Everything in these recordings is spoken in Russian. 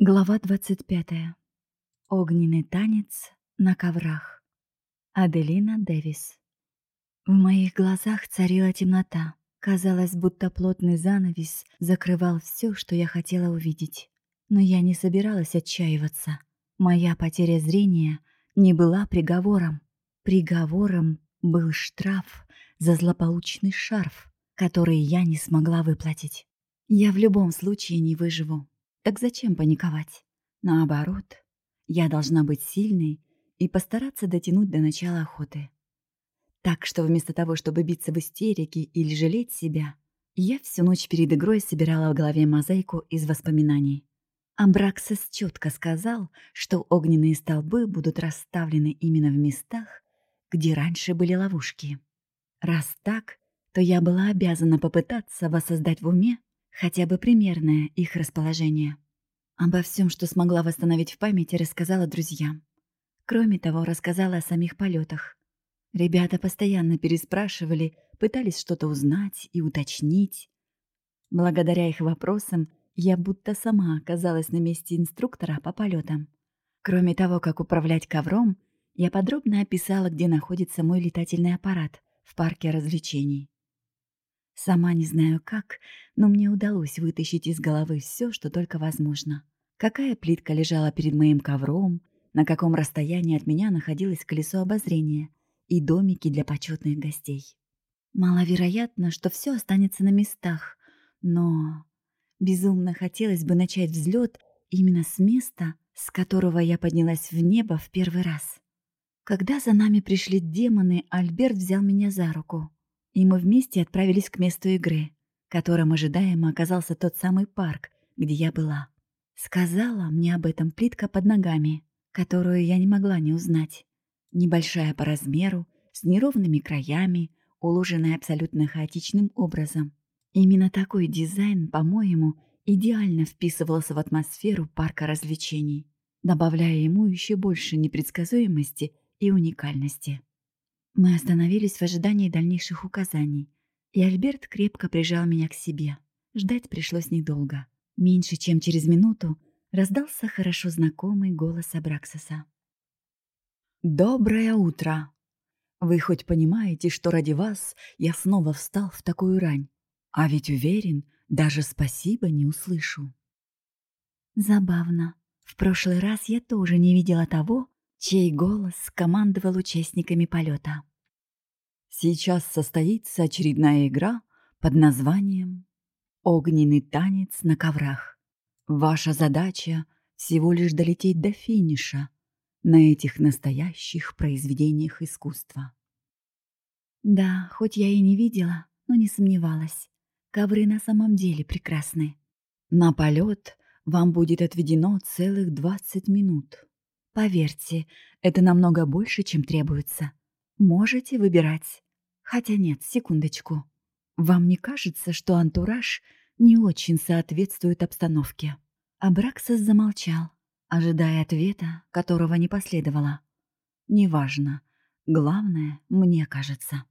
Глава 25. Огненный танец на коврах. Аделина Дэвис. В моих глазах царила темнота. Казалось, будто плотный занавес закрывал все, что я хотела увидеть. Но я не собиралась отчаиваться. Моя потеря зрения не была приговором. Приговором был штраф за злополучный шарф, который я не смогла выплатить. Я в любом случае не выживу. Так зачем паниковать? Наоборот, я должна быть сильной и постараться дотянуть до начала охоты. Так что вместо того, чтобы биться в истерике или жалеть себя, я всю ночь перед игрой собирала в голове мозаику из воспоминаний. Амбраксис четко сказал, что огненные столбы будут расставлены именно в местах, где раньше были ловушки. Раз так, то я была обязана попытаться воссоздать в уме хотя бы примерное их расположение. Обо всем, что смогла восстановить в памяти, рассказала друзьям. Кроме того, рассказала о самих полетах. Ребята постоянно переспрашивали, пытались что-то узнать и уточнить. Благодаря их вопросам я будто сама оказалась на месте инструктора по полетам. Кроме того, как управлять ковром, я подробно описала, где находится мой летательный аппарат в парке развлечений. Сама не знаю как, но мне удалось вытащить из головы все, что только возможно. Какая плитка лежала перед моим ковром, на каком расстоянии от меня находилось колесо обозрения и домики для почетных гостей. Маловероятно, что все останется на местах, но безумно хотелось бы начать взлет именно с места, с которого я поднялась в небо в первый раз. Когда за нами пришли демоны, Альберт взял меня за руку и мы вместе отправились к месту игры, которым ожидаемо оказался тот самый парк, где я была. Сказала мне об этом плитка под ногами, которую я не могла не узнать. Небольшая по размеру, с неровными краями, уложенная абсолютно хаотичным образом. Именно такой дизайн, по-моему, идеально вписывался в атмосферу парка развлечений, добавляя ему еще больше непредсказуемости и уникальности. Мы остановились в ожидании дальнейших указаний, и Альберт крепко прижал меня к себе. Ждать пришлось недолго. Меньше чем через минуту раздался хорошо знакомый голос Абраксаса. «Доброе утро! Вы хоть понимаете, что ради вас я снова встал в такую рань? А ведь уверен, даже спасибо не услышу». Забавно. В прошлый раз я тоже не видела того, чей голос командовал участниками полета. Сейчас состоится очередная игра под названием «Огненный танец на коврах». Ваша задача всего лишь долететь до финиша на этих настоящих произведениях искусства. Да, хоть я и не видела, но не сомневалась. Ковры на самом деле прекрасны. На полет вам будет отведено целых 20 минут. Поверьте, это намного больше, чем требуется. Можете выбирать. Хотя нет, секундочку. Вам не кажется, что антураж не очень соответствует обстановке? Абраксас замолчал, ожидая ответа, которого не последовало. Неважно. Главное, мне кажется.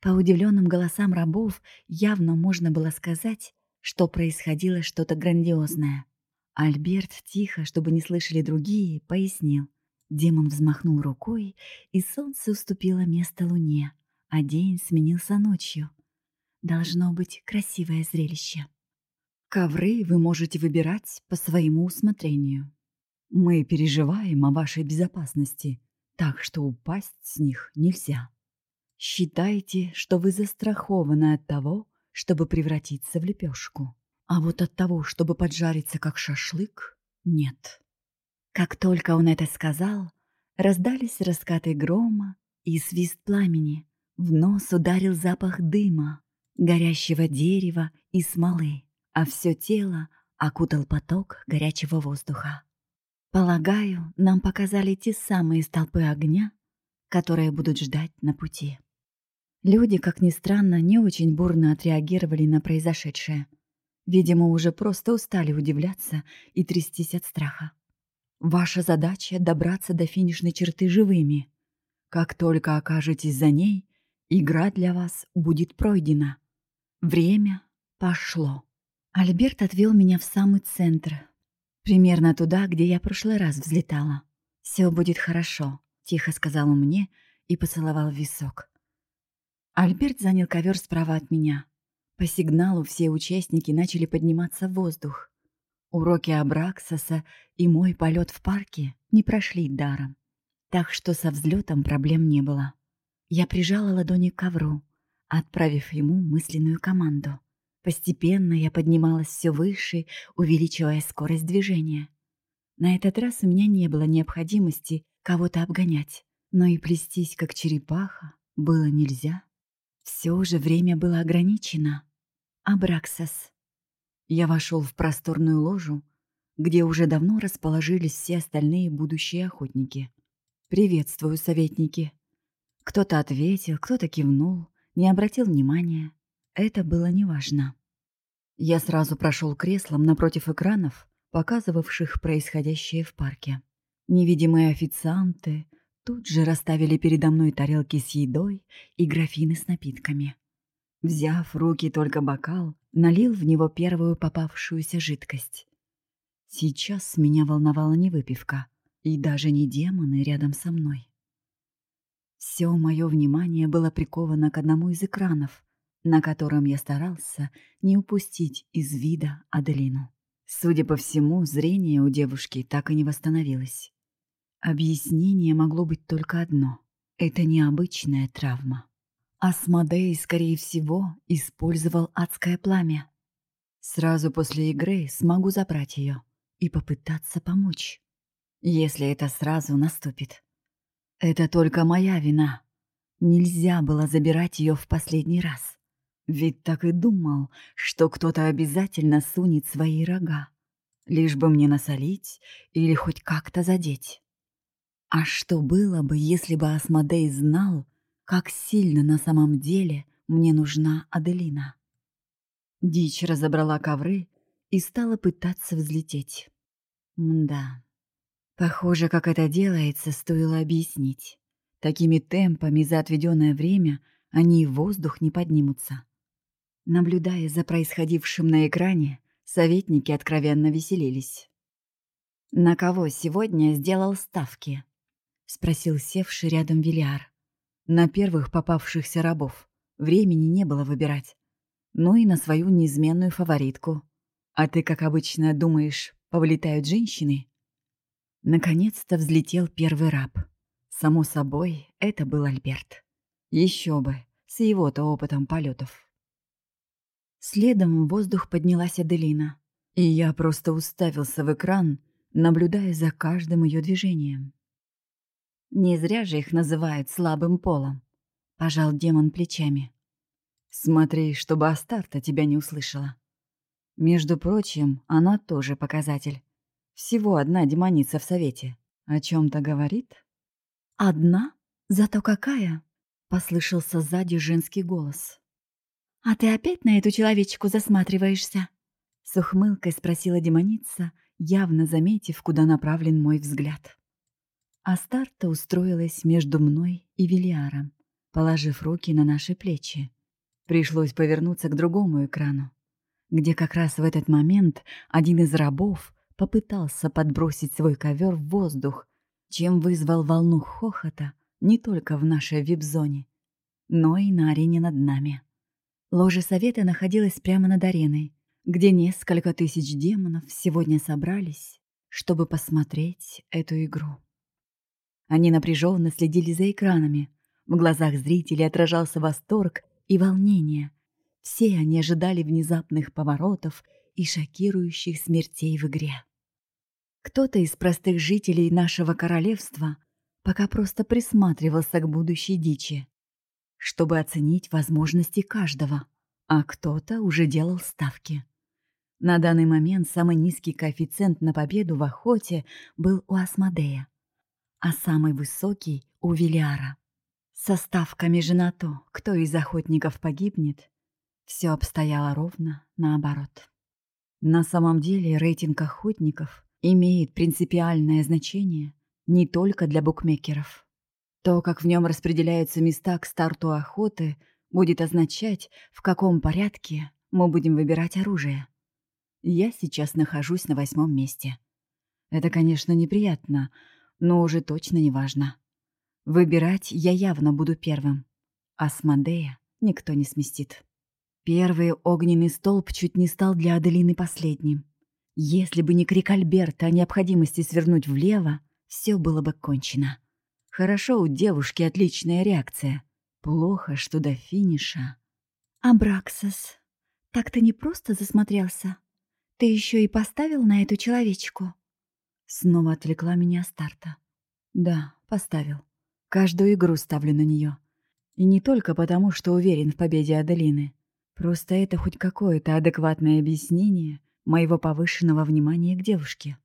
По удивленным голосам рабов явно можно было сказать, что происходило что-то грандиозное. Альберт тихо, чтобы не слышали другие, пояснил. Демон взмахнул рукой, и солнце уступило место луне, а день сменился ночью. Должно быть красивое зрелище. Ковры вы можете выбирать по своему усмотрению. Мы переживаем о вашей безопасности, так что упасть с них нельзя. Считайте, что вы застрахованы от того, чтобы превратиться в лепешку. А вот от того, чтобы поджариться как шашлык, нет. Как только он это сказал, раздались раскаты грома и свист пламени. В нос ударил запах дыма, горящего дерева и смолы, а все тело окутал поток горячего воздуха. Полагаю, нам показали те самые столпы огня, которые будут ждать на пути. Люди, как ни странно, не очень бурно отреагировали на произошедшее. Видимо, уже просто устали удивляться и трястись от страха. Ваша задача — добраться до финишной черты живыми. Как только окажетесь за ней, игра для вас будет пройдена. Время пошло. Альберт отвел меня в самый центр. Примерно туда, где я прошлый раз взлетала. Все будет хорошо», — тихо сказал он мне и поцеловал в висок. Альберт занял ковер справа от меня. По сигналу все участники начали подниматься в воздух. Уроки Абраксаса и мой полет в парке не прошли даром. Так что со взлетом проблем не было. Я прижала ладони к ковру, отправив ему мысленную команду. Постепенно я поднималась все выше, увеличивая скорость движения. На этот раз у меня не было необходимости кого-то обгонять, но и плестись, как черепаха, было нельзя. Все же время было ограничено. Абраксас. Я вошел в просторную ложу, где уже давно расположились все остальные будущие охотники. «Приветствую, советники!» Кто-то ответил, кто-то кивнул, не обратил внимания. Это было неважно. Я сразу прошел креслом напротив экранов, показывавших происходящее в парке. Невидимые официанты тут же расставили передо мной тарелки с едой и графины с напитками. Взяв в руки только бокал, налил в него первую попавшуюся жидкость. Сейчас меня волновала не выпивка и даже не демоны рядом со мной. Все мое внимание было приковано к одному из экранов, на котором я старался не упустить из вида Аделину. Судя по всему, зрение у девушки так и не восстановилось. Объяснение могло быть только одно. Это необычная травма. Асмодей, скорее всего, использовал адское пламя. Сразу после игры смогу забрать ее и попытаться помочь, если это сразу наступит. Это только моя вина. Нельзя было забирать ее в последний раз. Ведь так и думал, что кто-то обязательно сунет свои рога, лишь бы мне насолить или хоть как-то задеть. А что было бы, если бы Асмодей знал, как сильно на самом деле мне нужна Аделина? Дичь разобрала ковры и стала пытаться взлететь. Мда. Похоже, как это делается, стоило объяснить. Такими темпами за отведенное время они и в воздух не поднимутся. Наблюдая за происходившим на экране, советники откровенно веселились. «На кого сегодня сделал ставки?» — спросил севший рядом Вильяр. «На первых попавшихся рабов. Времени не было выбирать. Ну и на свою неизменную фаворитку. А ты, как обычно, думаешь, повлетают женщины?» Наконец-то взлетел первый раб. Само собой, это был Альберт. Еще бы, с его-то опытом полетов. Следом в воздух поднялась Аделина, и я просто уставился в экран, наблюдая за каждым ее движением. «Не зря же их называют слабым полом», — пожал демон плечами. «Смотри, чтобы Астарта тебя не услышала. Между прочим, она тоже показатель. Всего одна демоница в совете. О чем то говорит?» «Одна? Зато какая?» — послышался сзади женский голос. «А ты опять на эту человечку засматриваешься?» С ухмылкой спросила демоница, явно заметив, куда направлен мой взгляд. Астарта устроилась между мной и Вильяром, положив руки на наши плечи. Пришлось повернуться к другому экрану, где как раз в этот момент один из рабов попытался подбросить свой ковер в воздух, чем вызвал волну хохота не только в нашей вип-зоне, но и на арене над нами. Ложе совета находилось прямо над ареной, где несколько тысяч демонов сегодня собрались, чтобы посмотреть эту игру. Они напряженно следили за экранами. В глазах зрителей отражался восторг и волнение. Все они ожидали внезапных поворотов и шокирующих смертей в игре. Кто-то из простых жителей нашего королевства пока просто присматривался к будущей дичи чтобы оценить возможности каждого, а кто-то уже делал ставки. На данный момент самый низкий коэффициент на победу в охоте был у Асмодея, а самый высокий — у Вилиара. Со ставками же на то, кто из охотников погибнет, все обстояло ровно наоборот. На самом деле рейтинг охотников имеет принципиальное значение не только для букмекеров. То, как в нем распределяются места к старту охоты, будет означать, в каком порядке мы будем выбирать оружие. Я сейчас нахожусь на восьмом месте. Это, конечно, неприятно, но уже точно не важно. Выбирать я явно буду первым. А с Мадея никто не сместит. Первый огненный столб чуть не стал для Аделины последним. Если бы не крик Альберта о необходимости свернуть влево, все было бы кончено. Хорошо у девушки отличная реакция. Плохо, что до финиша. «Абраксос, так ты не просто засмотрелся? Ты еще и поставил на эту человечку?» Снова отвлекла меня старта. Да, поставил. Каждую игру ставлю на нее. И не только потому, что уверен в победе Аделины. Просто это хоть какое-то адекватное объяснение моего повышенного внимания к девушке.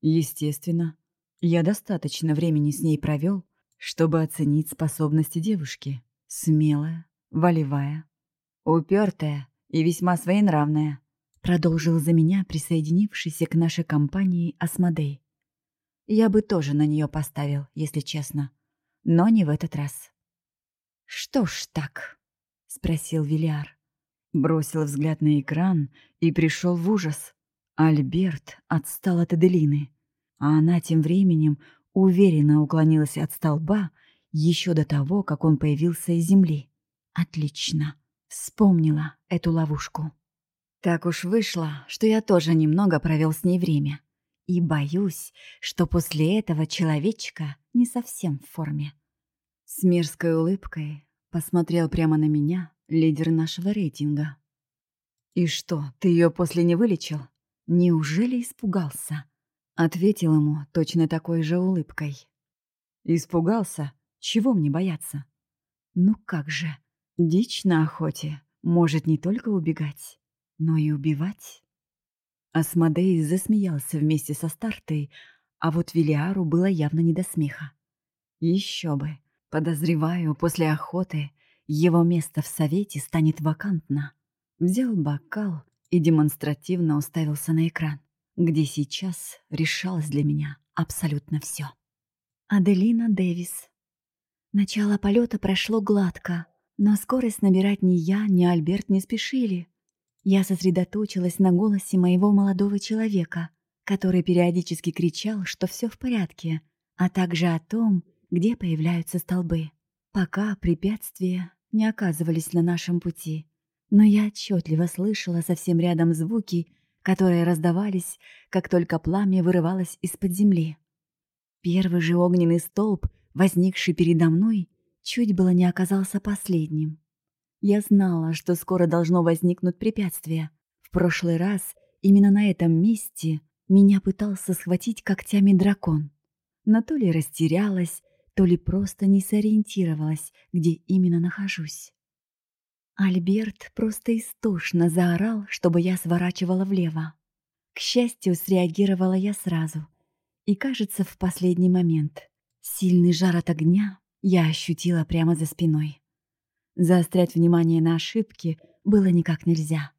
Естественно, я достаточно времени с ней провел, чтобы оценить способности девушки. Смелая, волевая, упертая и весьма своенравная продолжил за меня присоединившийся к нашей компании Асмодей. Я бы тоже на нее поставил, если честно, но не в этот раз. «Что ж так?» — спросил Вильяр. Бросил взгляд на экран и пришел в ужас. Альберт отстал от Аделины, а она тем временем уверенно уклонилась от столба еще до того, как он появился из земли. Отлично. Вспомнила эту ловушку. Так уж вышло, что я тоже немного провел с ней время. И боюсь, что после этого человечка не совсем в форме. С мерзкой улыбкой посмотрел прямо на меня лидер нашего рейтинга. «И что, ты ее после не вылечил? Неужели испугался?» Ответил ему точно такой же улыбкой. «Испугался? Чего мне бояться?» «Ну как же, дичь на охоте может не только убегать, но и убивать. Асмодей засмеялся вместе со Стартой, а вот Велиару было явно не до смеха. Еще бы, подозреваю, после охоты его место в совете станет вакантно. Взял бокал и демонстративно уставился на экран, где сейчас решалось для меня абсолютно все. Аделина Дэвис. Начало полета прошло гладко, но скорость набирать ни я, ни Альберт не спешили. Я сосредоточилась на голосе моего молодого человека, который периодически кричал, что все в порядке, а также о том, где появляются столбы. Пока препятствия не оказывались на нашем пути. Но я отчетливо слышала совсем рядом звуки, которые раздавались, как только пламя вырывалось из-под земли. Первый же огненный столб, возникший передо мной, чуть было не оказался последним. Я знала, что скоро должно возникнуть препятствие. В прошлый раз именно на этом месте меня пытался схватить когтями дракон. Но то ли растерялась, то ли просто не сориентировалась, где именно нахожусь. Альберт просто истошно заорал, чтобы я сворачивала влево. К счастью, среагировала я сразу. И, кажется, в последний момент. Сильный жар от огня я ощутила прямо за спиной. Заострять внимание на ошибки было никак нельзя.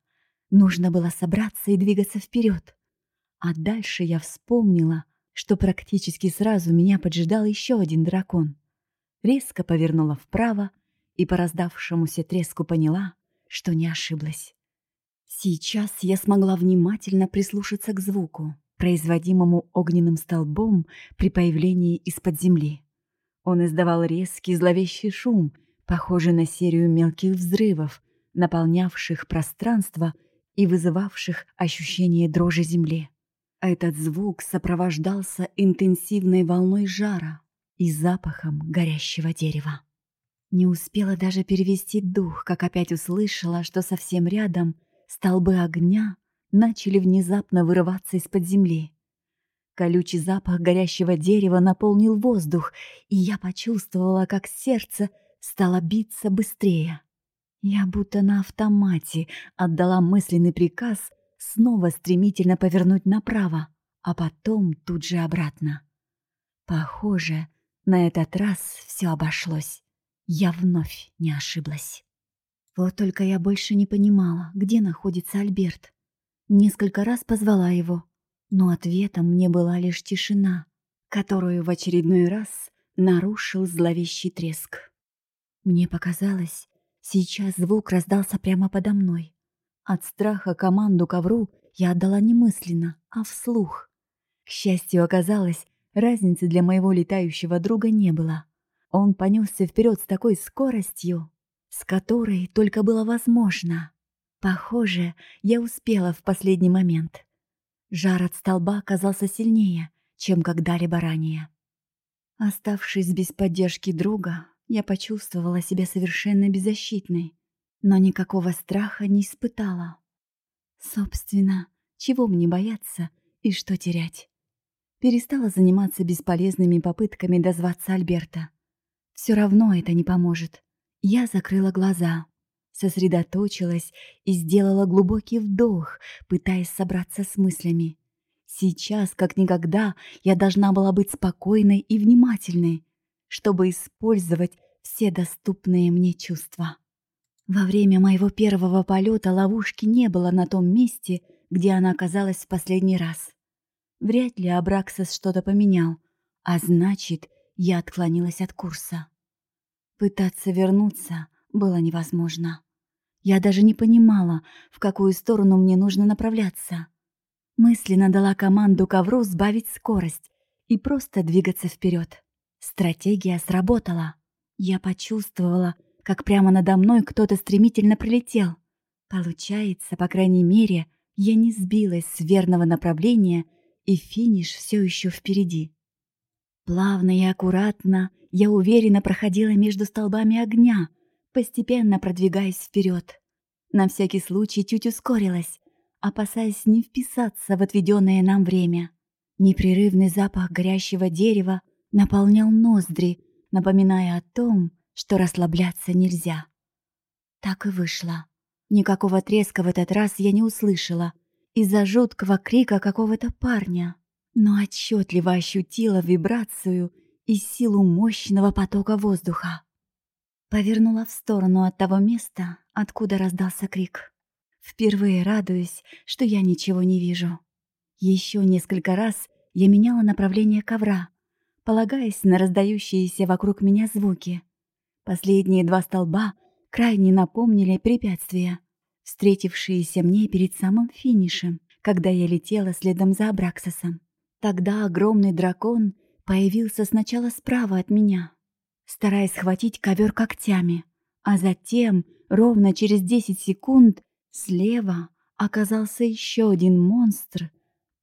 Нужно было собраться и двигаться вперед. А дальше я вспомнила, что практически сразу меня поджидал еще один дракон. Резко повернула вправо и по раздавшемуся треску поняла, что не ошиблась. Сейчас я смогла внимательно прислушаться к звуку, производимому огненным столбом при появлении из-под земли. Он издавал резкий зловещий шум, похожий на серию мелких взрывов, наполнявших пространство и вызывавших ощущение дрожи земли. Этот звук сопровождался интенсивной волной жара и запахом горящего дерева. Не успела даже перевести дух, как опять услышала, что совсем рядом столбы огня начали внезапно вырываться из-под земли. Колючий запах горящего дерева наполнил воздух, и я почувствовала, как сердце стало биться быстрее. Я будто на автомате отдала мысленный приказ снова стремительно повернуть направо, а потом тут же обратно. Похоже, на этот раз все обошлось. Я вновь не ошиблась. Вот только я больше не понимала, где находится Альберт. Несколько раз позвала его, но ответом мне была лишь тишина, которую в очередной раз нарушил зловещий треск. Мне показалось, сейчас звук раздался прямо подо мной. От страха команду ковру я отдала не мысленно, а вслух. К счастью, оказалось, разницы для моего летающего друга не было. Он понесся вперед с такой скоростью, с которой только было возможно. Похоже, я успела в последний момент. Жар от столба оказался сильнее, чем когда-либо ранее. Оставшись без поддержки друга, я почувствовала себя совершенно беззащитной, но никакого страха не испытала. Собственно, чего мне бояться и что терять? Перестала заниматься бесполезными попытками дозваться Альберта. Все равно это не поможет. Я закрыла глаза, сосредоточилась и сделала глубокий вдох, пытаясь собраться с мыслями. Сейчас, как никогда, я должна была быть спокойной и внимательной, чтобы использовать все доступные мне чувства. Во время моего первого полета ловушки не было на том месте, где она оказалась в последний раз. Вряд ли Абраксас что-то поменял, а значит, я отклонилась от курса. Пытаться вернуться было невозможно. Я даже не понимала, в какую сторону мне нужно направляться. Мысленно дала команду ковру сбавить скорость и просто двигаться вперед. Стратегия сработала. Я почувствовала, как прямо надо мной кто-то стремительно пролетел. Получается, по крайней мере, я не сбилась с верного направления, и финиш все еще впереди. Плавно и аккуратно я уверенно проходила между столбами огня, постепенно продвигаясь вперед. На всякий случай чуть ускорилась, опасаясь не вписаться в отведенное нам время. Непрерывный запах горящего дерева наполнял ноздри, напоминая о том, что расслабляться нельзя. Так и вышло. Никакого треска в этот раз я не услышала из-за жуткого крика какого-то парня, но отчетливо ощутила вибрацию и силу мощного потока воздуха. Повернула в сторону от того места, откуда раздался крик. Впервые радуюсь, что я ничего не вижу. Еще несколько раз я меняла направление ковра, полагаясь на раздающиеся вокруг меня звуки. Последние два столба крайне напомнили препятствия, встретившиеся мне перед самым финишем, когда я летела следом за Абраксосом. Тогда огромный дракон появился сначала справа от меня, стараясь схватить ковер когтями, а затем, ровно через 10 секунд, слева оказался еще один монстр,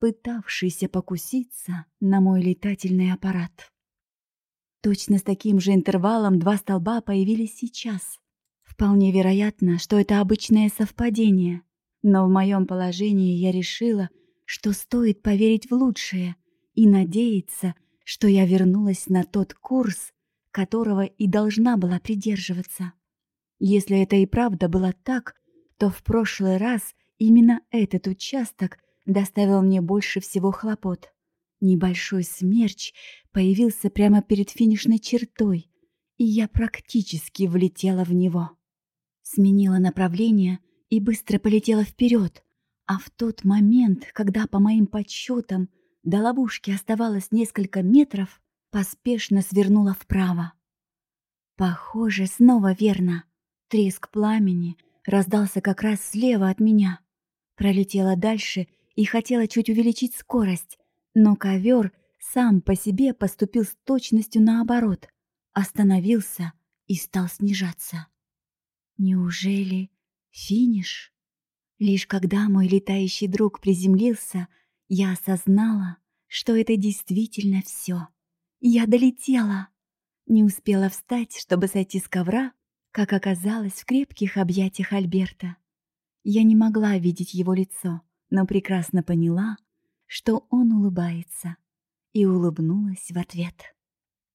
пытавшийся покуситься на мой летательный аппарат. Точно с таким же интервалом два столба появились сейчас. Вполне вероятно, что это обычное совпадение, но в моем положении я решила, что стоит поверить в лучшее и надеяться, что я вернулась на тот курс, которого и должна была придерживаться. Если это и правда было так, то в прошлый раз именно этот участок доставил мне больше всего хлопот. Небольшой смерч появился прямо перед финишной чертой, и я практически влетела в него. Сменила направление и быстро полетела вперед, а в тот момент, когда, по моим подсчетам, до ловушки оставалось несколько метров, поспешно свернула вправо. Похоже, снова верно. Треск пламени раздался как раз слева от меня. Пролетела дальше и хотела чуть увеличить скорость, но ковер сам по себе поступил с точностью наоборот, остановился и стал снижаться. Неужели финиш? Лишь когда мой летающий друг приземлился, я осознала, что это действительно все. Я долетела. Не успела встать, чтобы сойти с ковра, как оказалось в крепких объятиях Альберта. Я не могла видеть его лицо, но прекрасно поняла, что он улыбается, и улыбнулась в ответ.